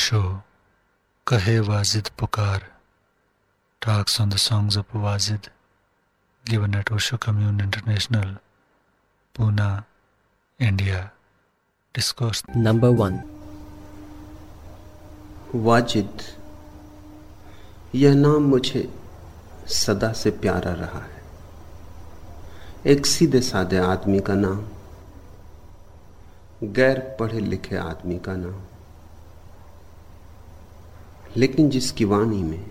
Show कहे वाजिद पुकार। Talks on the songs of Wajid given at Osho commune international Poona India discourse number one Wajid यह नाम मुझे सदा से प्यारा रहा है। एक सीधे साधे आदमी का नाम गैर पढ़े लिखे आदमी का नाम। लेकिन जिसकी वाणी में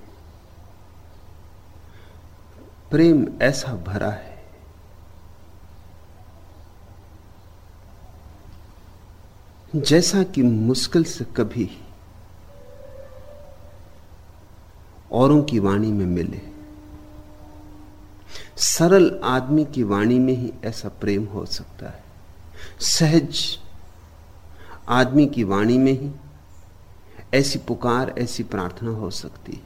प्रेम ऐसा भरा है, जैसा कि मुश्किल से कभी औरों की वाणी में मिले। सरल आदमी की वाणी में ही ऐसा प्रेम हो सकता है। सहज आदमी की वाणी में ही ऐसी पुकार, ऐसी प्रार्थना हो सकती है।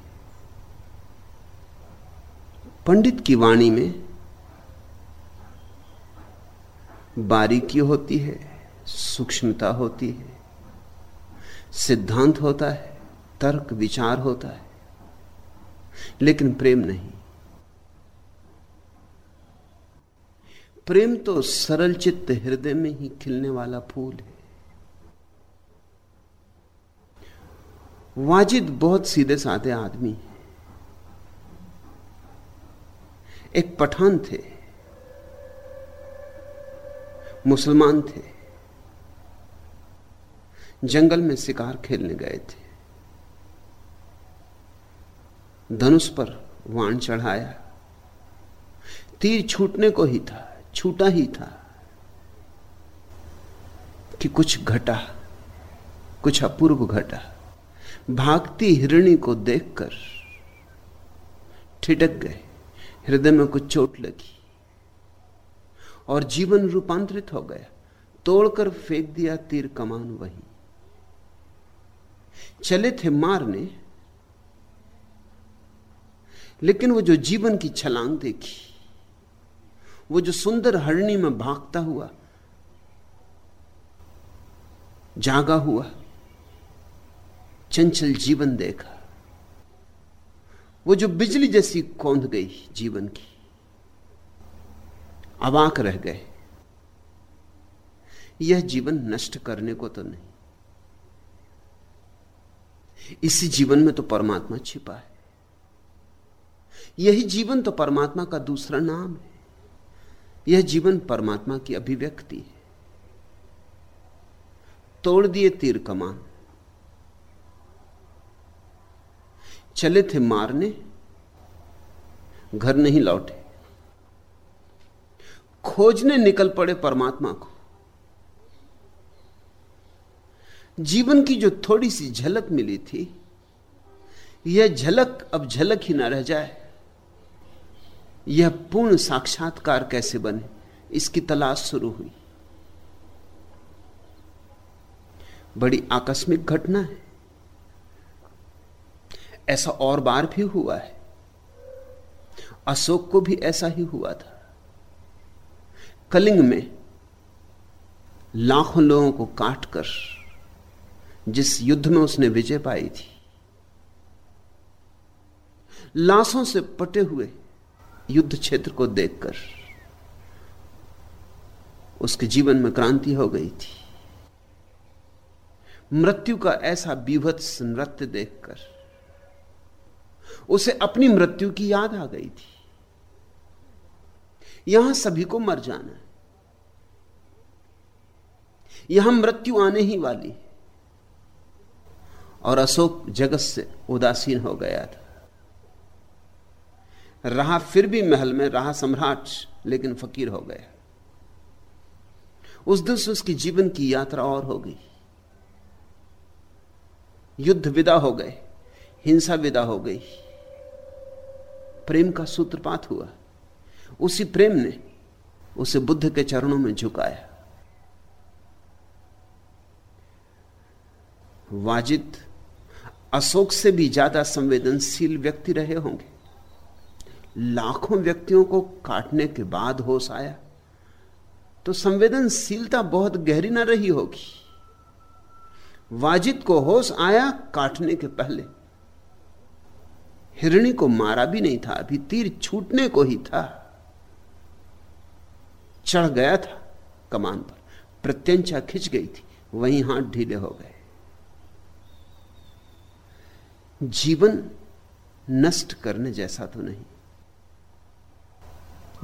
पंडित की वाणी में बारीकी होती है, सूक्ष्मता होती है, सिद्धांत होता है, तर्क, विचार होता है, लेकिन प्रेम नहीं। प्रेम तो सरल चित्त हृदय में ही खिलने वाला फूल है। वाजिद बहुत सीधे साधे आदमी एक पठान थे। मुसलमान थे। जंगल में शिकार खेलने गए थे। धनुष पर वाण चढ़ाया। तीर छूटने को ही था, छूटा ही था कि कुछ घटा, कुछ अपूर्व घटा। भागती हिरणी को देखकर ठिटक गए। हृदय में कुछ चोट लगी और जीवन रूपांतरित हो गया। तोड़कर फेंक दिया तीर कमान वहीं। चले थे मारने, लेकिन वो जो जीवन की छलांग देखी, वो जो सुंदर हरणी में भागता हुआ, जागा हुआ चंचल जीवन देखा। वो जो बिजली जैसी कौंध गई जीवन की, अवाक रह गए। यह जीवन नष्ट करने को तो नहीं। इसी जीवन में तो परमात्मा छिपा है। यही जीवन तो परमात्मा का दूसरा नाम है। यह जीवन परमात्मा की अभिव्यक्ति है। तोड़ दिए तीर कमान। चले थे मारने, घर नहीं लौटे। खोजने निकल पड़े परमात्मा को। जीवन की जो थोड़ी सी झलक मिली थी, यह झलक अब झलक ही ना रह जाए। यह पूर्ण साक्षात्कार कैसे बने, इसकी तलाश शुरू हुई। बड़ी आकस्मिक घटना है। ऐसा और बार भी हुआ है। अशोक को भी ऐसा ही हुआ था। कलिंग में लाखों लोगों को काटकर जिस युद्ध में उसने विजय पाई थी, लाशों से पटे हुए युद्ध क्षेत्र को देखकर उसके जीवन में क्रांति हो गई थी। मृत्यु का ऐसा बीभत्स नृत्य देखकर उसे अपनी मृत्यु की याद आ गई थी। यहाँ सभी को मर जाना है। यहाँ मृत्यु आने ही वाली और अशोक जगत से उदासीन हो गया था। रहा फिर भी महल में, रहा सम्राट, लेकिन फकीर हो गया। उस दिन से उसकी जीवन की यात्रा और हो गई। युद्ध विदा हो गए, हिंसा विदा हो गई। प्रेम का सूत्रपात हुआ। उसी प्रेम ने उसे बुद्ध के चरणों में झुकाया। वाजिद अशोक से भी ज़्यादा संवेदनशील व्यक्ति रहे होंगे। लाखों व्यक्तियों को काटने के बाद होश आया तो संवेदनशीलता बहुत गहरी ना रही होगी। वाजिद को होश आया काटने के पहले। हिरणी को मारा भी नहीं था, अभी तीर छूटने को ही था। चढ़ गया था कमान पर, प्रत्यंचा खिंच गई थी, वहीं हाथ ढीले हो गए। जीवन नष्ट करने जैसा तो नहीं,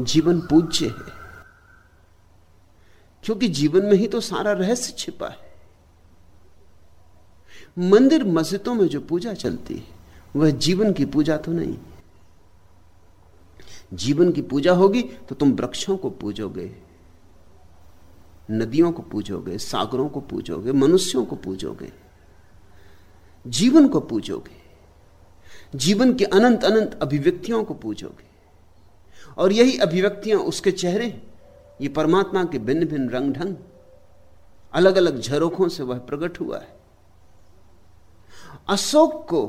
जीवन पूज्य है, क्योंकि जीवन में ही तो सारा रहस्य छिपा है। मंदिर मस्जिदों में जो पूजा चलती है वह जीवन की पूजा तो नहीं। जीवन की पूजा होगी तो तुम वृक्षों को पूजोगे, नदियों को पूजोगे, सागरों को पूजोगे, मनुष्यों को पूजोगे, जीवन को पूजोगे, जीवन की अनंत अनंत अभिव्यक्तियों को पूजोगे। और यही अभिव्यक्तियाँ उसके चेहरे, ये परमात्मा के भिन्न भिन्न रंग ढंग अलग अलग झरोखों से वह प्रकट हुआ है। अशोक को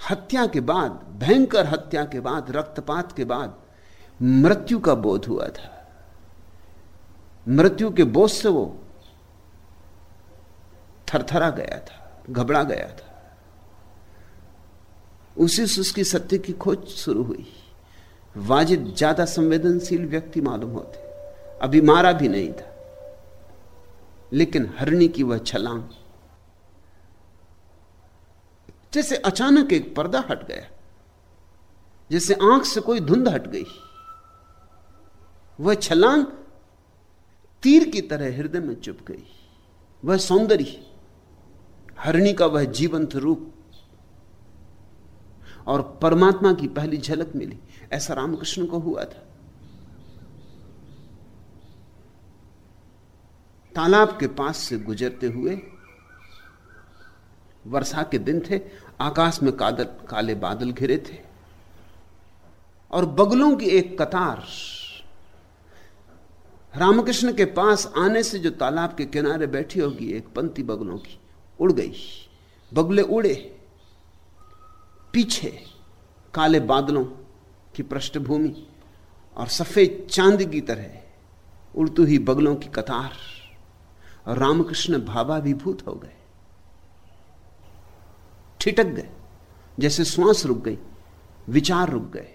हत्या के बाद, भयंकर हत्या के बाद, रक्तपात के बाद मृत्यु का बोध हुआ था। मृत्यु के बोझ से वो थरथरा गया था, घबरा गया था। उसी से उसकी सत्य की खोज शुरू हुई। वाजिद ज़्यादा संवेदनशील व्यक्ति मालूम होते, अभी मारा भी नहीं था। लेकिन हरणी की वह छलांग जैसे अचानक एक पर्दा हट गया, जैसे आँख से कोई धुंध हट गई। वह छलांग तीर की तरह हृदय में चुप गई। वह सौंदर्य, हरणी का वह जीवंत रूप और परमात्मा की पहली झलक मिली। ऐसा रामकृष्ण को हुआ था। तालाब के पास से गुजरते हुए वर्षा के दिन थे आकाश में कादल काले बादल घिरे थे और बगलों की एक कतार रामकृष्ण के पास आने से जो तालाब के किनारे बैठी होगी, एक पंक्ति बगलों की उड़ गई। बगले उड़े, पीछे काले बादलों की पृष्ठभूमि और सफ़ेद चाँद की तरह उड़ती हुई बगलों की कतार। और रामकृष्ण भावाभिभूत हो गए। ठिटक गए। जैसे श्वास रुक गई, विचार रुक गए,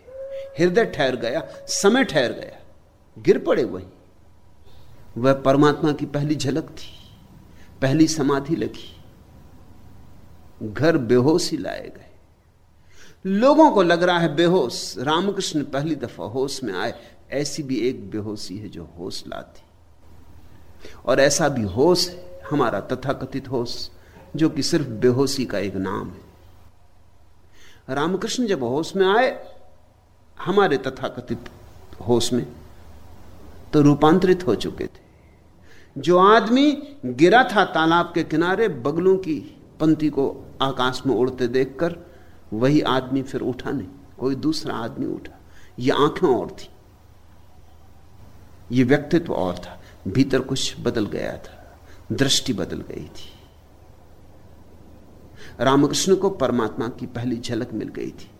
हृदय ठहर गया, समय ठहर गया, गिर पड़े वही। वह परमात्मा की पहली झलक थी, पहली समाधि लगी। घर बेहोशी लाए गए। लोगों को लग रहा है बेहोश, रामकृष्ण पहली दफ़ा होश में आए। ऐसी भी एक बेहोशी है जो होश लाती। और ऐसा भी होश है, हमारा तथाकथित होश। जो कि सिर्फ़ बेहोशी का एक नाम है। रामकृष्ण जब होश में आए, हमारे तथाकथित होश में तो रूपांतरित हो चुके थे। जो आदमी गिरा था तालाब के किनारे, बगलों की पंक्ति को आकाश में उड़ते देखकर, वही आदमी फिर उठा नहीं, कोई दूसरा आदमी उठा। ये आँखें और थी। ये व्यक्तित्व और था। भीतर कुछ बदल गया था, दृष्टि बदल गई थी। रामकृष्ण को परमात्मा की पहली झलक मिल गई थी।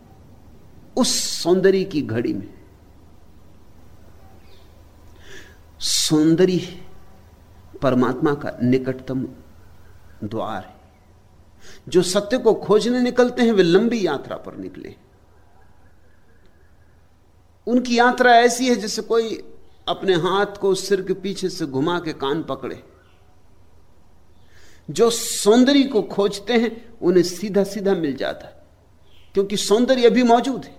उस सौंदर्य की घड़ी में। सौंदर्य परमात्मा का निकटतम द्वार है। जो सत्य को खोजने निकलते हैं, वे लंबी यात्रा पर निकले उनकी यात्रा ऐसी है जैसे कोई अपने हाथ को सिर के पीछे से घुमा के कान पकड़े। जो सौंदर्य को खोजते हैं, उन्हें सीधा सीधा मिल जाता है। क्योंकि सौंदर्य अभी मौजूद है।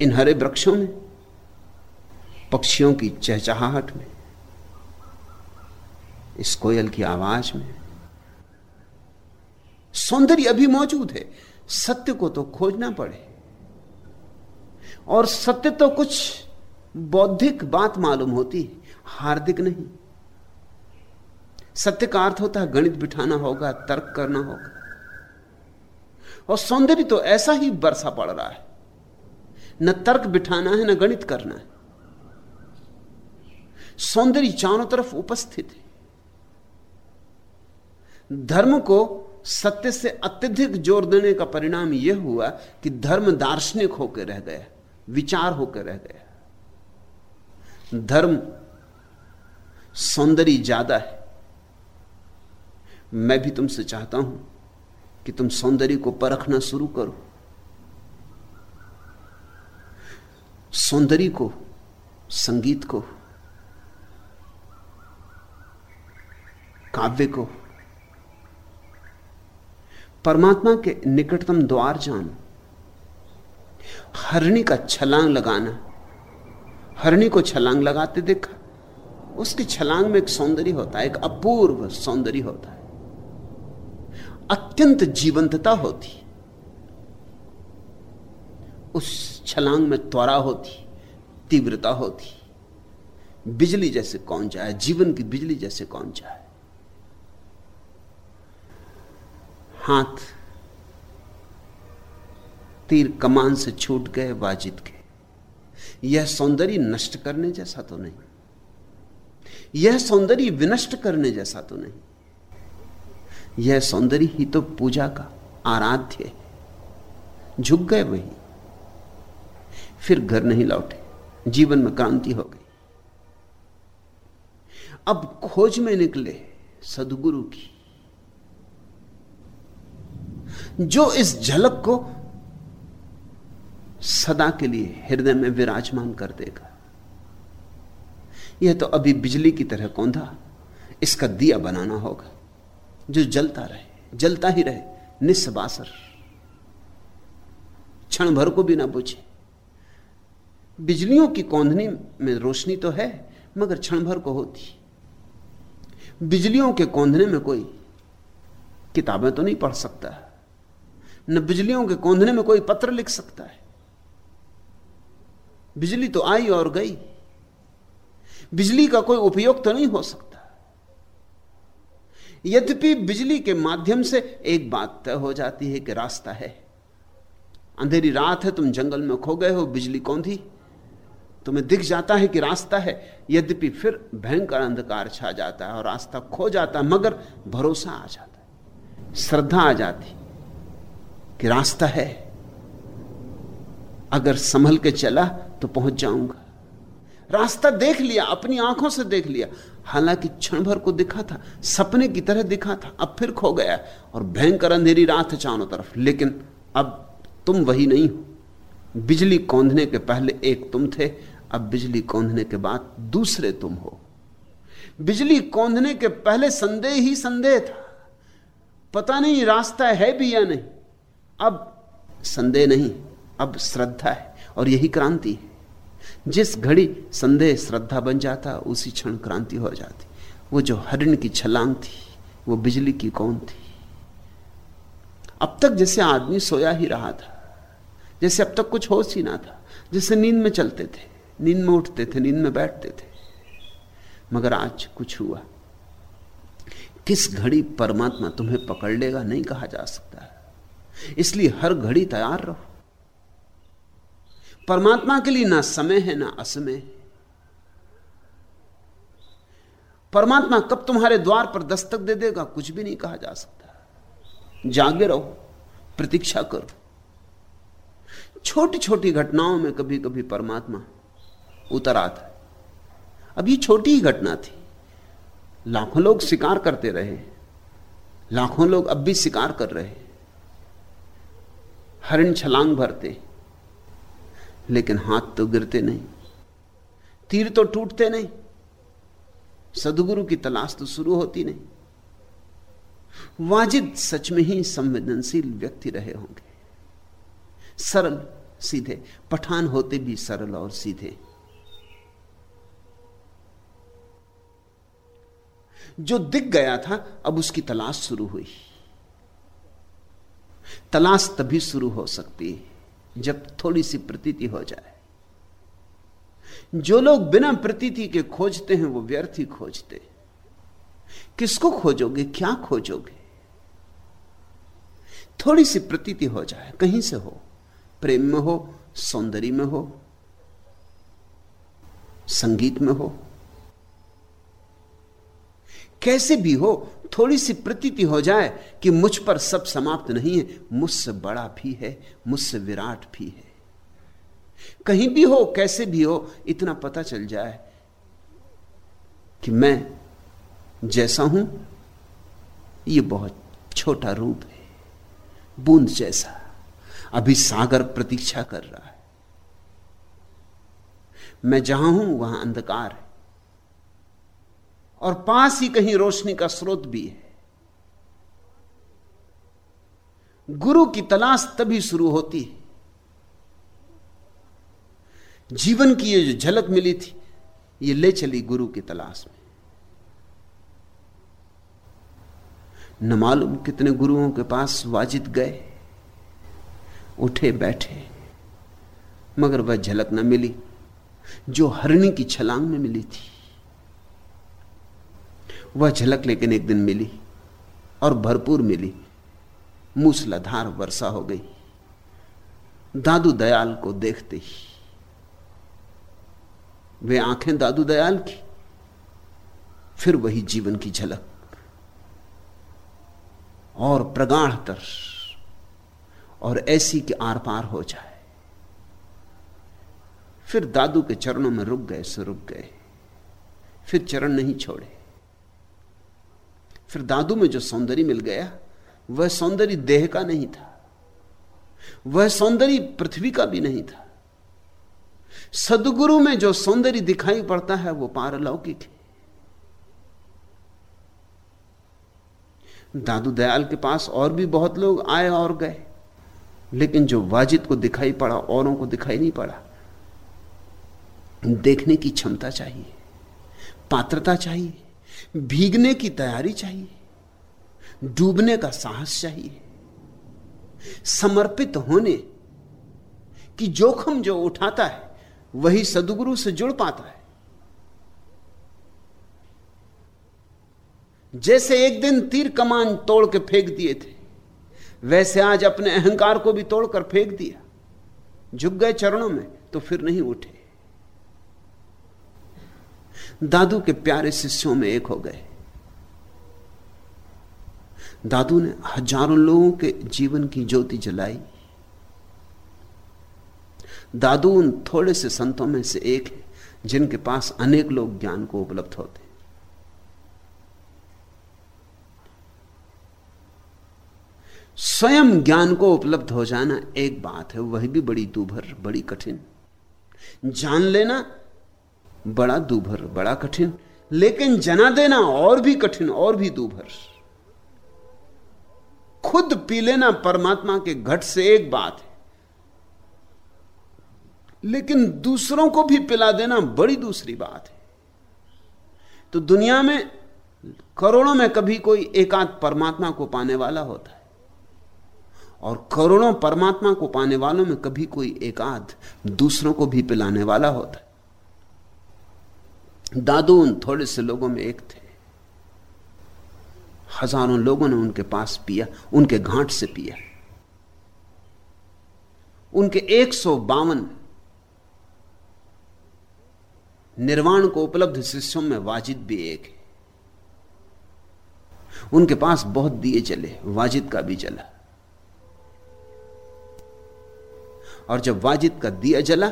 इन हरे वृक्षों में, पक्षियों की चहचहाहट में, इस कोयल की आवाज़ में, सौंदर्य अभी मौजूद है। सत्य को तो खोजना पड़े। और सत्य तो कुछ बौद्धिक बात मालूम होती है, हार्दिक नहीं। सत्य का अर्थ होता है गणित बिठाना होगा, तर्क करना होगा। और सौंदर्य तो ऐसा ही बरसा पड़ रहा है। न तर्क बिठाना है, न गणित करना है। सौंदर्य चारों तरफ़ उपस्थित है। धर्म को सत्य से अत्यधिक ज़ोर देने का परिणाम यह हुआ कि धर्म दार्शनिक होकर रह गया, विचार होकर रह गया। धर्म सौंदर्य ज़्यादा है। मैं भी तुमसे चाहता हूँ कि तुम सौंदर्य को परखना शुरू करो। सौंदर्य को, संगीत को, काव्य को, परमात्मा के निकटतम द्वार जानो। हरणी का छलांग लगाना, हरणी को छलांग लगाते देखा, उसकी छलांग में एक सौंदर्य होता है, एक अपूर्व सौंदर्य होता है। अत्यंत जीवंतता होती। उस छलांग में त्वरा होती, तीव्रता होती। बिजली जैसे कौन जाए, जीवन की बिजली जैसे कौन जाए। हाथ तीर कमान से छूट गए, वाजिद के। यह सौंदर्य नष्ट करने जैसा तो नहीं। यह सौंदर्य विनष्ट करने जैसा तो नहीं। यह सौंदर्य ही तो पूजा का आराध्य है। झुक गए वही। फिर घर नहीं लौटे। जीवन में क्रांति हो गई। अब खोज में निकले सदगुरु की। जो इस झलक को सदा के लिए हृदय में विराजमान कर देगा। यह तो अभी बिजली की तरह कौंधा, इसका दिया बनाना होगा। जो जलता रहे, जलता ही रहे निस्बासर क्षण भर को भी ना बुझे। बिजलियों की कौंधनी में रोशनी तो है, मगर क्षण भर को होती। बिजलियों के कौंधने में कोई किताबें तो नहीं पढ़ सकता। न बिजलियों के कौंधने में कोई पत्र लिख सकता है। बिजली तो आई और गई। बिजली का कोई उपयोग तो नहीं हो सकता। यद्यपि बिजली के माध्यम से एक बात तय हो जाती है कि रास्ता है। अंधेरी रात है, तुम जंगल में खो गए हो, बिजली कौन थी? तुम्हें दिख जाता है कि रास्ता है। यद्यपि फिर भयंकर अंधकार छा जाता है और रास्ता खो जाता है, मगर भरोसा आ जाता है, श्रद्धा आ जाती कि रास्ता है। अगर संभल के चला तो पहुँच जाऊँगा। रास्ता देख लिया, अपनी आँखों से देख लिया। हालाँकि क्षण भर को दिखा था, सपने की तरह दिखा था, अब फिर खो गया और भयंकर अंधेरी रात है चारों तरफ़। लेकिन अब तुम वही नहीं हो। बिजली कौंधने के पहले एक तुम थे, अब बिजली कौंधने के बाद दूसरे तुम हो। बिजली कौंधने के पहले संदेह ही संदेह था। पता नहीं रास्ता है भी या नहीं। अब संदेह नहीं, अब श्रद्धा है और यही क्रांति है। जिस घड़ी संदेह, श्रद्धा बन जाता, उसी क्षण क्रांति हो जाती। वो जो हरिण की छलांग थी, वो बिजली की कौन थी? अब तक जैसे आदमी सोया ही रहा था, जैसे अब तक कुछ होश ही ना था, जैसे नींद में चलते थे, नींद में उठते थे, नींद में बैठते थे। मगर आज कुछ हुआ। किस घड़ी परमात्मा तुम्हें पकड़ लेगा नहीं कहा जा सकता। इसलिए हर घड़ी तैयार रहो। परमात्मा के लिए ना समय है, ना असमय है। परमात्मा कब तुम्हारे द्वार पर दस्तक दे देगा, कुछ भी नहीं कहा जा सकता। जागे रहो, प्रतीक्षा करो। छोटी छोटी घटनाओं में कभी कभी परमात्मा उतर आता है। अब ये छोटी ही घटना थी। लाखों लोग शिकार करते रहे। लाखों लोग अब भी शिकार कर रहे। हरिण छलांग भरते। लेकिन हाथ तो गिरते नहीं, तीर तो टूटते नहीं, सदगुरु की तलाश तो शुरू होती नहीं। वाजिद सच में ही संवेदनशील व्यक्ति रहे होंगे। सरल, सीधे, पठान होते भी सरल और सीधे। जो दिख गया था, अब उसकी तलाश शुरू हुई। तलाश तभी शुरू हो सकती है। जब थोड़ी सी प्रतीति हो जाए। जो लोग बिना प्रतीति के खोजते हैं, वो व्यर्थ ही खोजते किसको खोजोगे? क्या खोजोगे? थोड़ी सी प्रतीति हो जाए, कहीं से हो। प्रेम में हो, सौंदर्य में हो, संगीत में हो। कैसे भी हो थोड़ी सी प्रतीति हो जाए कि मुझ पर सब समाप्त नहीं है, मुझसे बड़ा भी है, मुझसे विराट भी है। कहीं भी हो, कैसे भी हो, इतना पता चल जाए कि मैं जैसा हूँ, ये बहुत छोटा रूप है, बूंद जैसा। अभी सागर प्रतीक्षा कर रहा है। मैं जहाँ हूँ, वहाँ अंधकार है। और पास ही कहीं रोशनी का स्रोत भी है। गुरु की तलाश तभी शुरू होती है। जीवन की ये जो झलक मिली थी, ये ले चली गुरु की तलाश में। न मालूम कितने गुरुओं के पास वाजिद गए, उठे बैठे, मगर वह झलक न मिली, जो हरणी की छलांग में मिली थी। वह झलक लेकिन एक दिन मिली और भरपूर मिली। मूसलाधार वर्षा हो गई। दादू दयाल को देखते ही वे आँखें दादू दयाल की, फिर वही जीवन की झलक और प्रगाढ़तर और ऐसी कि आर पार हो जाए। फिर दादू के चरणों में रुक गए, सो रुक गए। फिर चरण नहीं छोड़े। फिर दादू में जो सौंदर्य मिल गया, वह सौंदर्य देह का नहीं था। वह सौंदर्य पृथ्वी का भी नहीं था। सदगुरु में जो सौंदर्य दिखाई पड़ता है, वो पारलौकिक है। दादू दयाल के पास और भी बहुत लोग आए और गए, लेकिन जो वाजिद को दिखाई पड़ा, औरों को दिखाई नहीं पड़ा। देखने की क्षमता चाहिए, पात्रता चाहिए। भीगने की तैयारी चाहिए, डूबने का साहस चाहिए, समर्पित होने की जोखम जो उठाता है, वही सदगुरु से जुड़ पाता है। जैसे एक दिन तीर कमान तोड़ के फेंक दिए थे, वैसे आज अपने अहंकार को भी तोड़कर फेंक दिया। झुक गए चरणों में तो फिर नहीं उठे। दादू के प्यारे शिष्यों में एक हो गए। दादू ने हज़ारों लोगों के जीवन की ज्योति जलाई। दादू उन थोड़े से संतों में से एक है, जिनके पास अनेक लोग ज्ञान को उपलब्ध होते स्वयं ज्ञान को उपलब्ध हो जाना एक बात है, वह भी बड़ी दूभर, बड़ी कठिन। जान लेना बड़ा दूभर, बड़ा कठिन, लेकिन जना देना और भी कठिन, और भी दूभर। खुद पी लेना परमात्मा के घट से एक बात है। लेकिन दूसरों को भी पिला देना बड़ी दूसरी बात है। तो दुनिया में करोड़ों में कभी कोई एकाध परमात्मा को पाने वाला होता है। और करोड़ों परमात्मा को पाने वालों में कभी कोई एकाध दूसरों को भी पिलाने वाला होता है। दादू उन थोड़े से लोगों में एक थे। हज़ारों लोगों ने उनके पास पिया, उनके घाट से पिया। उनके एक सौ बावन निर्वाण को उपलब्ध शिष्यों में वाजिद भी एक है। उनके पास बहुत दिए चले वाजिद का भी चला और जब वाजिद का दिया जला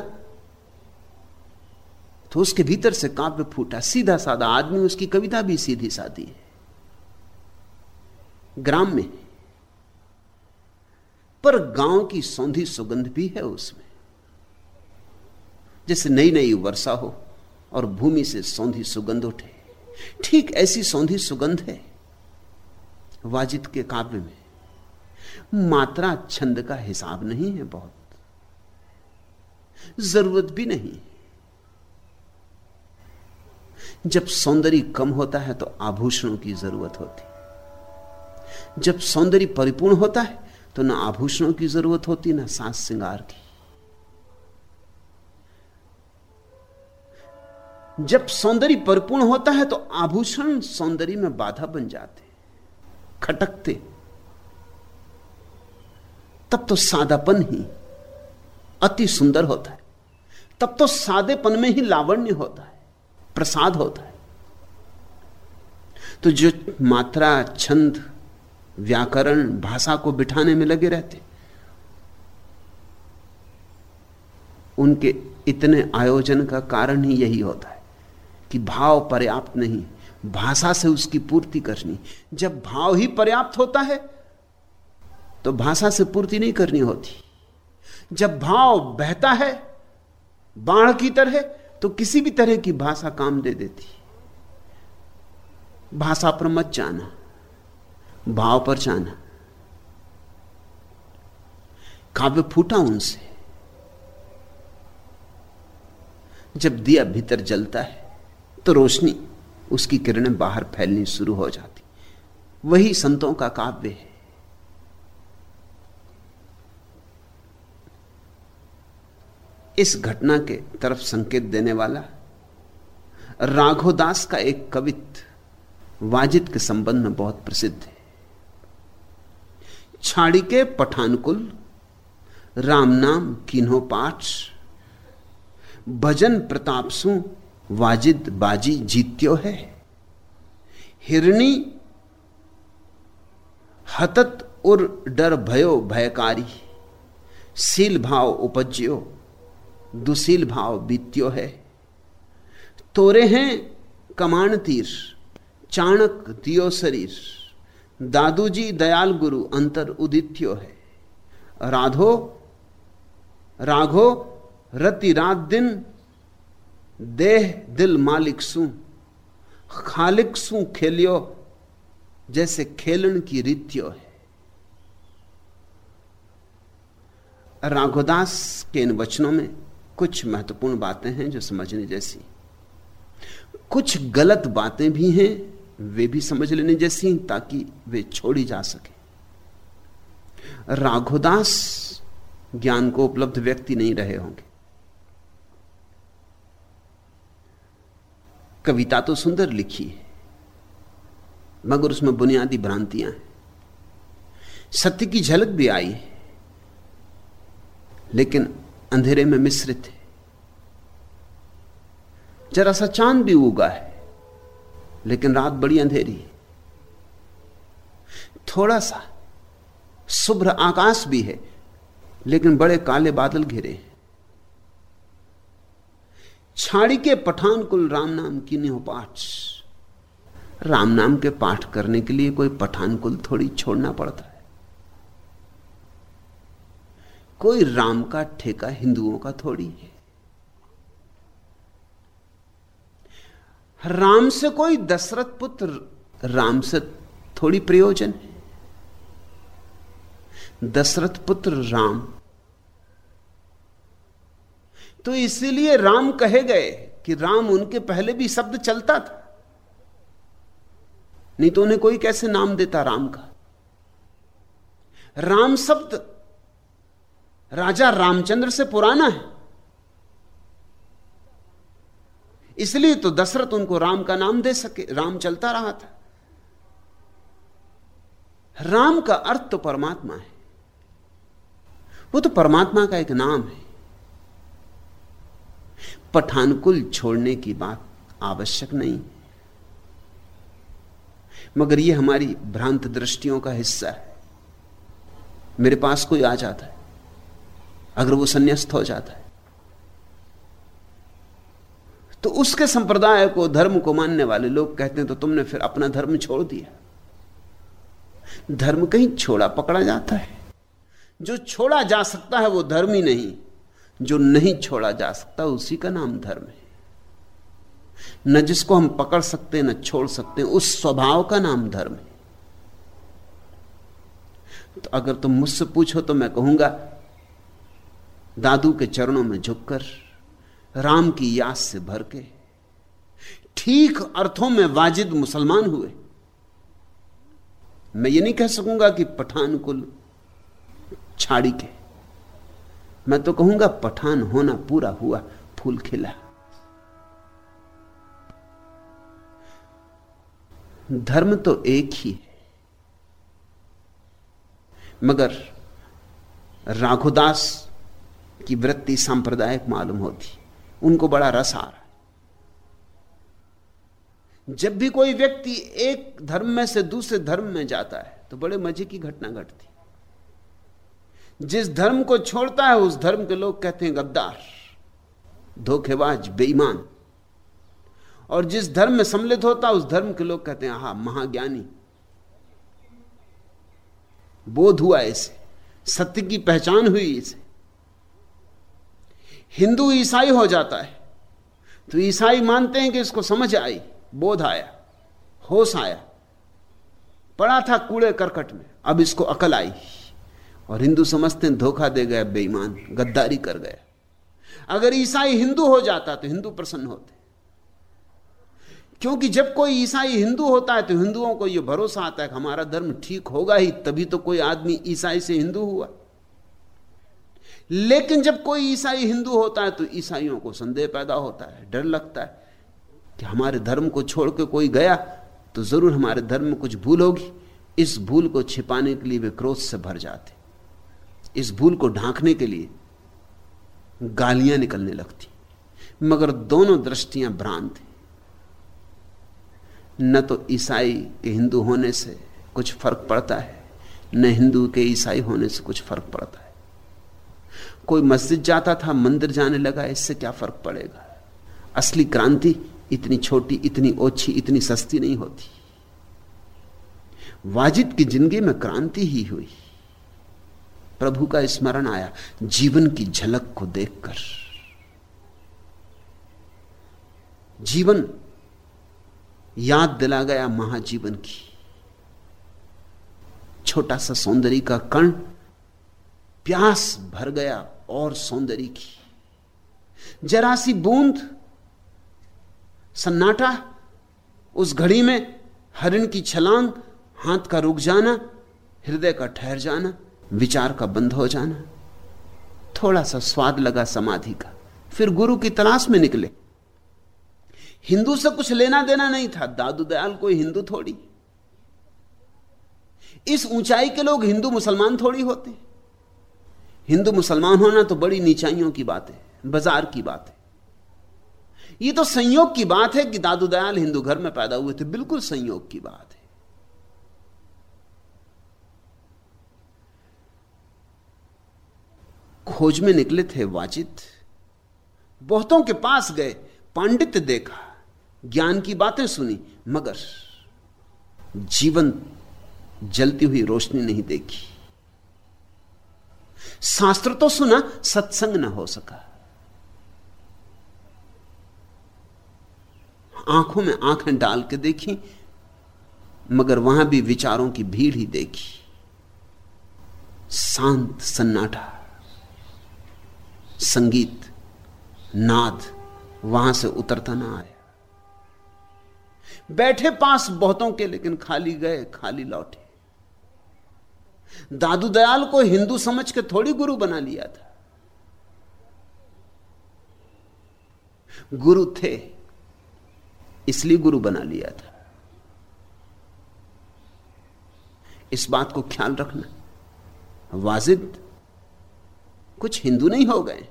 तो उसके भीतर से काव्य फूटा, सीधा साधा आदमी, उसकी कविता भी सीधी साधी है। ग्राम में। पर गाँव की सौंधी सुगंध भी है उसमें। जैसे नई नई वर्षा हो और भूमि से सौंधी सुगंध उठे। ठीक ऐसी सौंधी सुगंध है वाजिद के काव्य में। मात्रा, छंद का हिसाब नहीं है बहुत। ज़रूरत भी नहीं जब सौंदर्य कम होता है तो आभूषणों की ज़रूरत होती जब सौंदर्य परिपूर्ण होता है तो ना आभूषणों की ज़रूरत होती, ना सांस श्रृंगार की। जब सौंदर्य परिपूर्ण होता है तो आभूषण सौंदर्य में बाधा बन जाते, खटकते। तब तो सादापन ही अति सुंदर होता है। तब तो सादेपन में ही लावण्य होता है। प्रसाद होता है। तो जो मात्रा, छंद, व्याकरण, भाषा को बिठाने में लगे रहते, उनके इतने आयोजन का कारण ही यही होता है कि भाव पर्याप्त नहीं, भाषा से उसकी पूर्ति करनी। जब भाव ही पर्याप्त होता है तो भाषा से पूर्ति नहीं करनी होती। जब भाव बहता है बाढ़ की तरह तो किसी भी तरह की भाषा काम दे देती। भाषा पर मत जाना, भाव पर जाना। काव्य फूटा उनसे। जब दिया भीतर जलता है तो रोशनी उसकी किरणें बाहर फैलनी शुरू हो जाती। वही संतों का काव्य है। इस घटना के तरफ़ संकेत देने वाला राघोदास का एक कवित वाजिद के संबंध में बहुत प्रसिद्ध है। छाड़ी के पठानकुल, राम नाम किन्हो पाठ, भजन प्रताप सु वाजिद बाजी जीत्यो है। हिरणी हतत उर डर भयो भयकारी, सील भाव उपज्यो दुशील भाव बीत्यो है। तोरे हैं कमान तीर, चाणक दियो शरीर। दादूजी दयाल गुरु अंतर उदित्यो है। राधो, राघो, रति रात दिन, देह दिल मालिक सू। खालिक सू खेलियो, जैसे खेलन की रीत्यो है। राघोदास के इन वचनों में कुछ महत्वपूर्ण बातें हैं जो समझने जैसी। कुछ गलत बातें भी हैं, वे भी समझ लेने जैसी ताकि वे छोड़ी जा सके। राघोदास ज्ञान को उपलब्ध व्यक्ति नहीं रहे होंगे। कविता तो सुंदर लिखी है, मगर उसमें बुनियादी भ्रांतियाँ हैं। सत्य की झलक भी आई है, लेकिन अंधेरे में मिश्रित है। जरा सा चाँद भी उगा है, लेकिन रात बड़ी अंधेरी है। थोड़ा सा शुभ्र आकाश भी है, लेकिन बड़े काले बादल घिरे हैं। छाड़ी के पठान कुल राम नाम की नहीं हो पाठ। राम नाम के पाठ करने के लिए कोई पठान कुल थोड़ी छोड़ना पड़ता है। कोई राम का ठेका हिंदुओं का थोड़ी है। राम से कोई दशरथ पुत्र, राम से थोड़ी प्रयोजन है। दशरथ पुत्र राम। तो इसीलिए राम कहे गए कि राम उनके पहले भी शब्द चलता था। नहीं तो उन्हें कोई कैसे नाम देता राम का? राम शब्द राजा रामचंद्र से पुराना है। इसलिए तो दशरथ उनको राम का नाम दे सके, राम चलता रहा था। राम का अर्थ तो परमात्मा है। वो तो परमात्मा का एक नाम है। पठानकुल छोड़ने की बात आवश्यक नहीं। मगर यह हमारी भ्रांत दृष्टियों का हिस्सा है। मेरे पास कोई आ जाता है। अगर वो संन्यास्त हो जाता है। तो उसके संप्रदाय को, धर्म को मानने वाले लोग कहते हैं तो तुमने फिर अपना धर्म छोड़ दिया। धर्म कहीं छोड़ा पकड़ा जाता है। जो छोड़ा जा सकता है, वो धर्म ही नहीं। जो नहीं छोड़ा जा सकता, उसी का नाम धर्म है। न जिसको हम पकड़ सकते हैं न छोड़ सकते, उस स्वभाव का नाम धर्म है। तो अगर तुम मुझसे पूछो तो मैं कहूँगा दादू के चरणों में झुककर, राम की याद से भर के, ठीक अर्थों में वाजिद मुसलमान हुए। मैं ये नहीं कह सकूँगा कि पठान कुल छाड़ी के। मैं तो कहूँगा पठान होना पूरा हुआ, फूल खिला। धर्म तो एक ही है। मगर राघुदास की वृत्ति सांप्रदायिक मालूम होती। उनको बड़ा रस आ रहा जब भी कोई व्यक्ति एक धर्म में से दूसरे धर्म में जाता है तो बड़े मज़े की घटना घटती। जिस धर्म को छोड़ता है, उस धर्म के लोग कहते हैं गद्दार, धोखेबाज, बेईमान। और जिस धर्म में सम्मिलित होता, उस धर्म के लोग कहते हैं हा महाज्ञानी, बोध हुआ इसे, सत्य की पहचान हुई इसे हिंदू ईसाई हो जाता है। तो ईसाई मानते हैं कि इसको समझ आई, बोध आया, होश आया। पड़ा था कूड़े करकट में, अब इसको अकल आई। और हिंदू समझते हैं धोखा दे गया, बेईमान, गद्दारी कर गया। अगर ईसाई हिंदू हो जाता तो हिंदू प्रसन्न होते। क्योंकि जब कोई ईसाई हिंदू होता है तो हिंदुओं को यह भरोसा आता है कि हमारा धर्म ठीक होगा ही, तभी तो कोई आदमी ईसाई से हिंदू हुआ। लेकिन जब कोई ईसाई हिंदू होता है तो ईसाइयों को संदेह पैदा होता है, डर लगता है कि हमारे धर्म को छोड़ के कोई गया तो ज़रूर हमारे धर्म में कुछ भूल होगी। इस भूल को छिपाने के लिए वे क्रोध से भर जाते। इस भूल को ढांकने के लिए गालियाँ निकलने लगती। मगर दोनों दृष्टियाँ भ्रांत हैं। न तो ईसाई के हिंदू होने से कुछ फ़र्क पड़ता है, न हिंदू के ईसाई होने से कुछ फ़र्क पड़ता है। कोई मस्जिद जाता था, मंदिर जाने लगा, इससे क्या फ़र्क पड़ेगा? असली क्रांति इतनी छोटी, इतनी ओछी, इतनी सस्ती नहीं होती। वाजिद की ज़िंदगी में क्रांति ही हुई। प्रभु का स्मरण आया, जीवन की झलक को देखकर। जीवन याद दिला गया महाजीवन की। छोटा सा सौंदर्य का कण प्यास भर गया और सौंदर्य की। जरा सी बूंद, सन्नाटा, उस घड़ी में हरिण की छलांग, हाथ का रुक जाना, हृदय का ठहर जाना, विचार का बंद हो जाना। थोड़ा सा स्वाद लगा समाधि का, फिर गुरु की तलाश में निकले। हिंदू से कुछ लेना देना नहीं था, दादू दयाल कोई हिंदू थोड़ी। इस ऊंचाई के लोग हिंदू मुसलमान थोड़ी होते। हिंदू मुसलमान होना तो बड़ी नीचाइयों की बात है, बाज़ार की बात है। ये तो संयोग की बात है कि दादू दयाल हिंदू घर में पैदा हुए थे, बिल्कुल संयोग की बात है। खोज में निकले थे वाजिद बहुतों के पास गए पांडित्य देखा, ज्ञान की बातें सुनी, मगर जीवन जलती हुई रोशनी नहीं देखी। शास्त्र तो सुना, सत्संग ना हो सका। आँखों में आँखें डाल के देखी, मगर वहाँ भी विचारों की भीड़ ही देखी। शांत सन्नाटा, संगीत, नाद, वहाँ से उतरता ना आया। बैठे पास बहुतों के, लेकिन खाली गए, खाली लौटे। दादू दयाल को हिंदू समझ के थोड़ी गुरु बना लिया था। गुरु थे, इसलिए गुरु बना लिया था। इस बात को ख्याल रखना। वाजिद, कुछ हिंदू नहीं हो गए।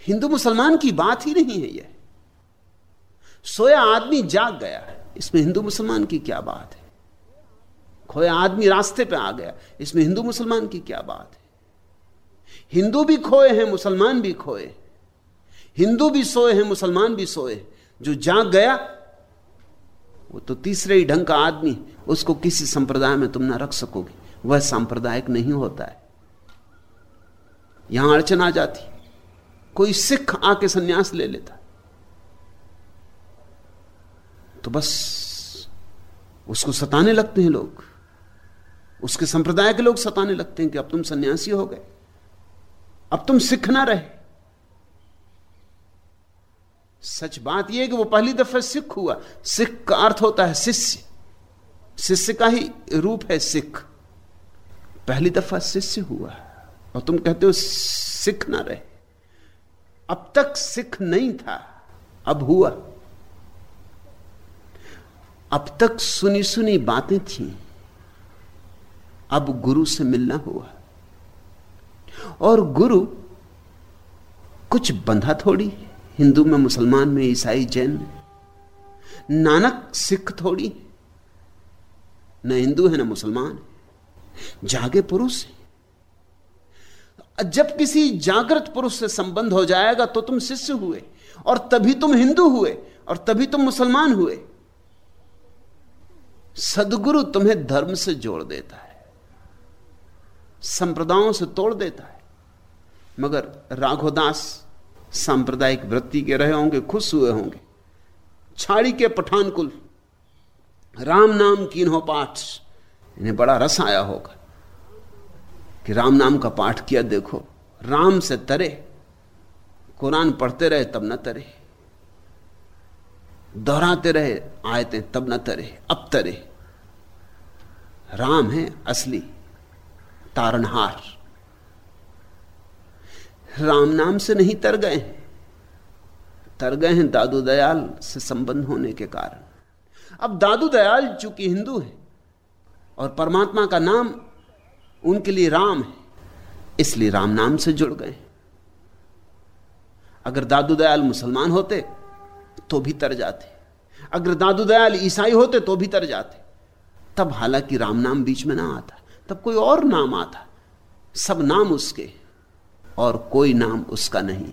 हिंदू मुसलमान की बात ही नहीं है यह। सोया आदमी जाग गया। इसमें हिंदू मुसलमान की क्या बात है? खोया आदमी रास्ते पे आ गया। इसमें हिंदू मुसलमान की क्या बात है? हिंदू भी खोए हैं, मुसलमान भी खोए। हिंदू भी सोए हैं, मुसलमान भी सोए। जो जाग गया, वो तो तीसरे ही ढंग का आदमी, उसको किसी संप्रदाय में तुम ना रख सकोगे। वह सांप्रदायिक नहीं होता है। यहाँ अड़चन आ जाती। कोई सिख आके सन्यास ले लेता। तो बस, उसको सताने लगते हैं लोग। उसके संप्रदाय के लोग सताने लगते हैं कि अब तुम सन्यासी हो गए। अब तुम सिख ना रहे। सच बात यह कि वो पहली दफे सिख हुआ। सिख का अर्थ होता है शिष्य। शिष्य का ही रूप है सिख। पहली दफ़ा शिष्य हुआ। और तुम कहते हो सिख ना रहे। अब तक सिख नहीं था, अब हुआ। अब तक सुनी सुनी बातें थी। अब गुरु से मिलना हुआ। और गुरु कुछ बंधा थोड़ी, हिंदू में, मुसलमान में, ईसाई, जैन में। नानक सिख थोड़ी, न हिंदू है, न मुसलमान है। जागे पुरुष जब किसी जागृत पुरुष से संबंध हो जाएगा तो तुम शिष्य हुए, और तभी तुम हिंदू हुए, और तभी तुम मुसलमान हुए। सदगुरु तुम्हें धर्म से जोड़ देता है। संप्रदायों से तोड़ देता है। मगर राघोदास सांप्रदायिक वृत्ति के रहे होंगे, खुश हुए होंगे। छाड़ी के पठान कुल राम नाम कीन हो पाठ, इन्हें बड़ा रस आया होगा कि राम नाम का पाठ किया, देखो, राम से तरे, कुरान पढ़ते रहे तब न तरे, दोहराते रहे आयते तब न तरे, अब तरे। राम है असली। तारणहार। राम नाम से नहीं तर गए तर गए हैं दादू दयाल से संबंध होने के कारण। अब दादू दयाल चूँकि हिंदू है और परमात्मा का नाम उनके लिए राम है, इसलिए राम नाम से जुड़ गए अगर दादू दयाल मुसलमान होते तो भी तर जाते। अगर दादू दयाल ईसाई होते तो भी तर जाते। तब हालाँकि राम नाम बीच में ना आता। तब कोई और नाम आता। सब नाम उसके और कोई नाम उसका नहीं।